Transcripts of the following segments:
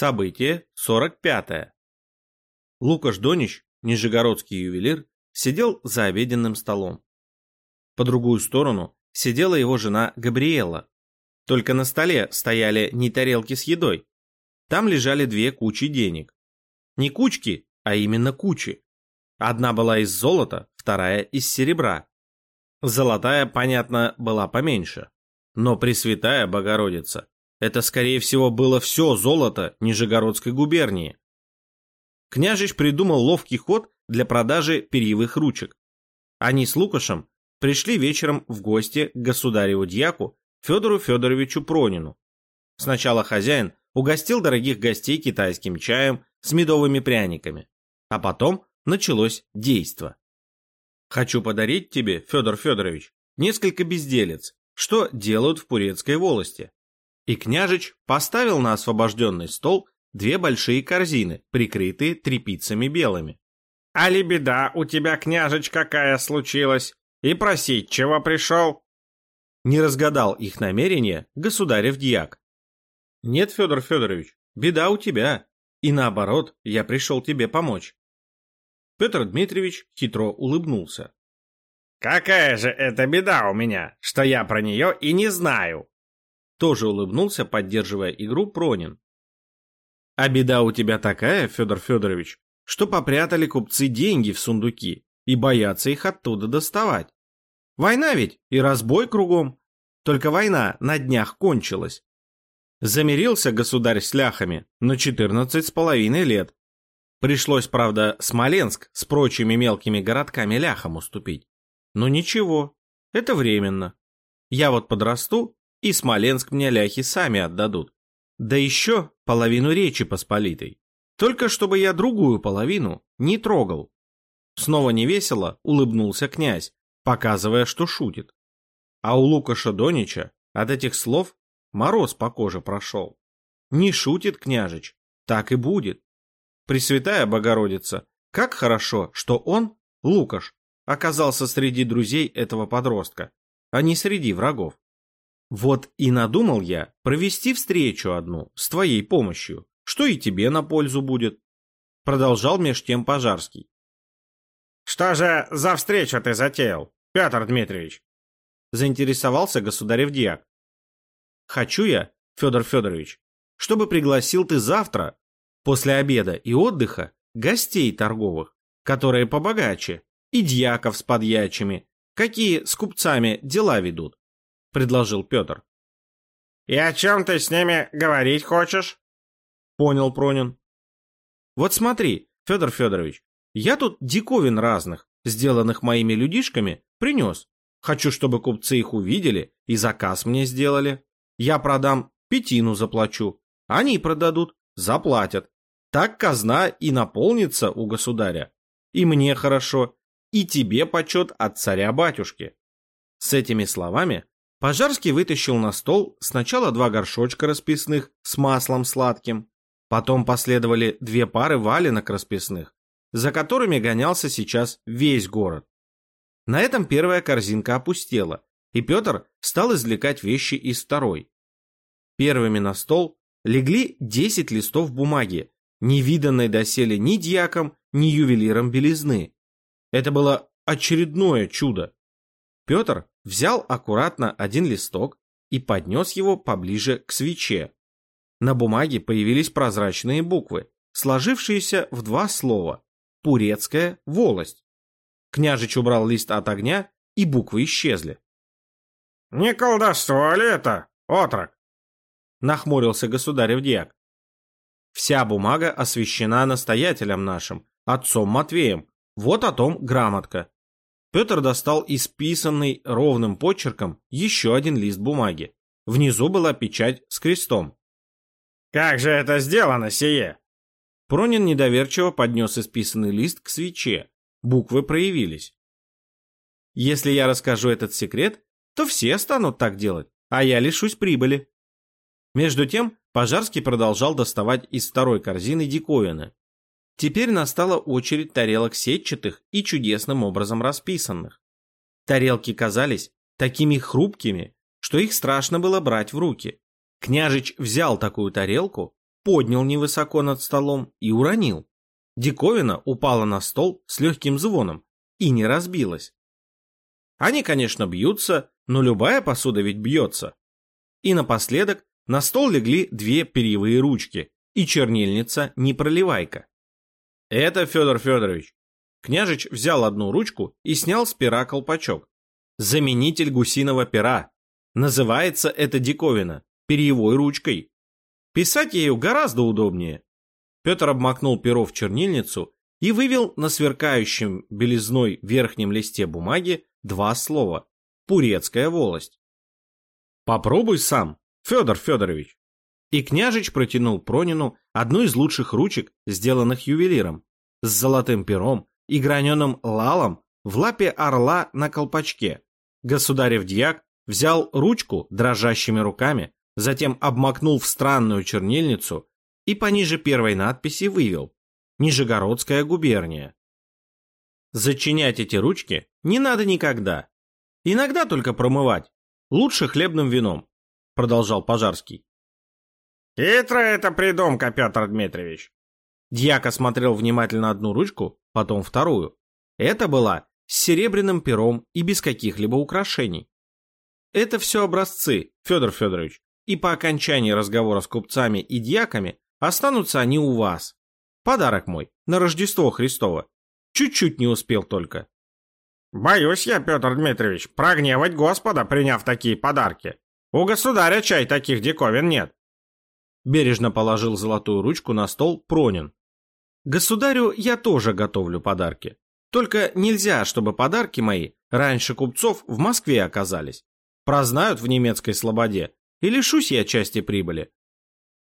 Событие 45. -е. Лукаш Донич, нижегородский ювелир, сидел за обеденным столом. По другую сторону сидела его жена Габриэла. Только на столе стояли не тарелки с едой. Там лежали две кучи денег. Не кучки, а именно кучи. Одна была из золота, вторая из серебра. Золотая, понятно, была поменьше. Но Пресвятая Богородица – это, скорее всего, было все золото Нижегородской губернии. Княжич придумал ловкий ход для продажи перьевых ручек. Они с Лукашем пришли вечером в гости к государеву дьяку Федору Федоровичу Пронину. Сначала хозяин угостил дорогих гостей китайским чаем с медовыми пряниками, а потом началось действо. Хочу подарить тебе, Федор Федорович, несколько безделец, что делают в Пурецкой волости. И княжич поставил на освобожденный стол две большие корзины, прикрытые тряпицами белыми. «Али беда у тебя, княжич, какая случилась? И просить чего пришел?» Не разгадал их намерения государев дьяк. «Нет, Федор Федорович, беда у тебя. И наоборот, я пришел тебе помочь. Петр Дмитриевич хитро улыбнулся. «Какая же это беда у меня, что я про нее и не знаю!» Тоже улыбнулся, поддерживая игру Пронин. «А беда у тебя такая, Федор Федорович, что попрятали купцы деньги в сундуки и боятся их оттуда доставать. Война ведь и разбой кругом. Только война на днях кончилась. Замирился государь с ляхами на четырнадцать с половиной лет, Пришлось, правда, Смоленск с прочими мелкими городками ляхам уступить. Но ничего, это временно. Я вот подрасту, и Смоленск мне ляхи сами отдадут. Да еще половину Речи Посполитой. Только чтобы я другую половину не трогал. Снова невесело улыбнулся князь, показывая, что шутит. А у Лукаша Донича от этих слов мороз по коже прошел. Не шутит княжич, так и будет. Пресвятая Богородица, как хорошо, что он, Лукаш, оказался среди друзей этого подростка, а не среди врагов. Вот и надумал я провести встречу одну с твоей помощью, что и тебе на пользу будет. Продолжал меж тем Пожарский. Что же за встречу ты затеял, Петр Дмитриевич? Заинтересовался государев дьяк. Хочу я, Федор Федорович, чтобы пригласил ты завтра После обеда и отдыха гостей торговых, которые побогаче, и дьяков с подьячими, какие с купцами дела ведут, — предложил Петр. — И о чем ты с ними говорить хочешь? — понял Пронин. — Вот смотри, Федор Федорович, я тут диковин разных, сделанных моими людишками, принес. Хочу, чтобы купцы их увидели и заказ мне сделали. Я продам, пятину заплачу. Они продадут, заплатят. Так казна и наполнится у государя. И мне хорошо, и тебе почет от царя-батюшки. С этими словами Пожарский вытащил на стол сначала два горшочка расписных с маслом сладким, потом последовали две пары валенок расписных, за которыми гонялся сейчас весь город. На этом первая корзинка опустела, и Петр стал извлекать вещи из второй. Первыми на стол легли 10 листов бумаги, не виданной доселе ни дьяком, ни ювелиром белизны. Это было очередное чудо. Петр взял аккуратно один листок и поднес его поближе к свече. На бумаге появились прозрачные буквы, сложившиеся в два слова «Пурецкая волость». Княжич убрал лист от огня, и буквы исчезли. «Не колдовство ли это, отрок?» Нахмурился государев дьяк. Вся бумага освящена настоятелем нашим, отцом Матвеем. Вот о том грамотка. Петр достал исписанный ровным почерком еще один лист бумаги. Внизу была печать с крестом. «Как же это сделано сие?» Пронин недоверчиво поднес исписанный лист к свече. Буквы проявились. «Если я расскажу этот секрет, то все станут так делать, а я лишусь прибыли». Между тем Пожарский продолжал доставать из второй корзины диковины. Теперь настала очередь тарелок сетчатых и чудесным образом расписанных. Тарелки казались такими хрупкими, что их страшно было брать в руки. Княжич взял такую тарелку, поднял невысоко над столом и уронил. Диковина упала на стол с легким звоном и не разбилась. Они, конечно, бьются, но любая посуда ведь бьется. И напоследок на стол легли две перьевые ручки и чернильница-непроливайка. Это Федор Федорович. Княжич взял одну ручку и снял с пера колпачок. Заменитель гусиного пера. Называется это диковина, перьевой ручкой. Писать ею гораздо удобнее. Петр обмакнул перо в чернильницу и вывел на сверкающем белизной верхнем листе бумаги два слова «Пурецкая волость». «Попробуй сам, Федор Федорович». И княжич протянул Пронину одну из лучших ручек, сделанных ювелиром, с золотым пером и граненым лалом в лапе орла на колпачке. Государев дьяк взял ручку дрожащими руками, затем обмакнул в странную чернильницу и пониже первой надписи вывел «Нижегородская губерния». Зачинять эти ручки не надо никогда. Иногда только промывать. Лучше хлебным вином, продолжал Пожарский. Хитрая это придумка, Петр Дмитриевич. Дьяк осмотрел внимательно одну ручку, потом вторую. Это была с серебряным пером и без каких-либо украшений. Это все образцы, Федор Федорович, и по окончании разговора с купцами и дьяками останутся они у вас. Подарок мой, на Рождество Христово. Чуть-чуть не успел только. Боюсь я, Петр Дмитриевич, прогневать Господа, приняв такие подарки. У государя чай таких диковин нет. Бережно положил золотую ручку на стол Пронин. Государю я тоже готовлю подарки. Только нельзя, чтобы подарки мои раньше купцов в Москве оказались. Прознают в немецкой слободе, и лишусь я части прибыли.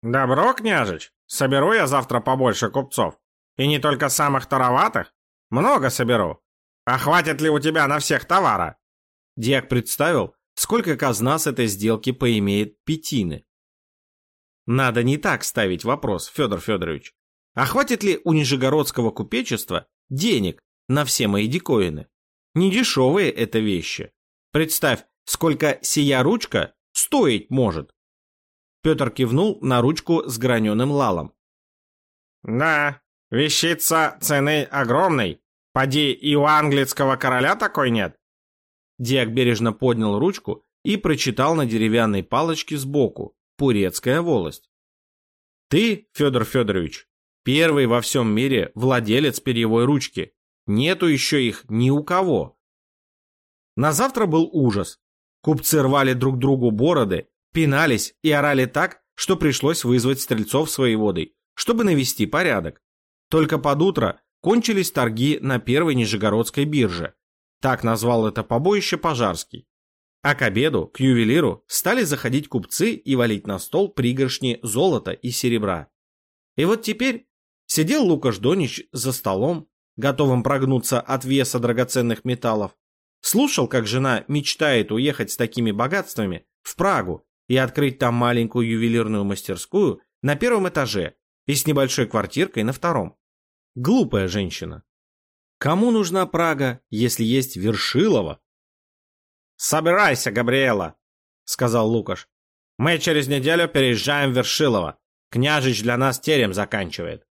Добро, княжич, соберу я завтра побольше купцов. И не только самых тароватых. Много соберу. А хватит ли у тебя на всех товара? Дьяк представил, сколько казна с этой сделки поимеет пятины. Надо не так ставить вопрос, Федор Федорович. А хватит ли у Нижегородского купечества денег на все мои диковины? Недешевые это вещи. Представь, сколько сия ручка стоить может. Петр кивнул на ручку с граненым лалом. Да, вещица цены огромной. Поди и у английского короля такой нет. Диак бережно поднял ручку и прочитал на деревянной палочке сбоку Пурецкая волость. Ты, Федор Федорович, первый во всем мире владелец перьевой ручки. Нету еще их ни у кого. На завтра был ужас. Купцы рвали друг другу бороды, пинались и орали так, что пришлось вызвать стрельцов своей водой, чтобы навести порядок. Только под утро кончились торги на первой Нижегородской бирже. Так назвал это побоище Пожарский. А к обеду, к ювелиру, стали заходить купцы и валить на стол пригоршни золота и серебра. И вот теперь сидел Лукаш Донич за столом, готовым прогнуться от веса драгоценных металлов, слушал, как жена мечтает уехать с такими богатствами в Прагу и открыть там маленькую ювелирную мастерскую на первом этаже и с небольшой квартиркой на втором. Глупая женщина. Кому нужна Прага, если есть Вершилова, «Собирайся, Габриэла», — сказал Лукаш. «Мы через неделю переезжаем в Вершилово. Княжич для нас терем заканчивает».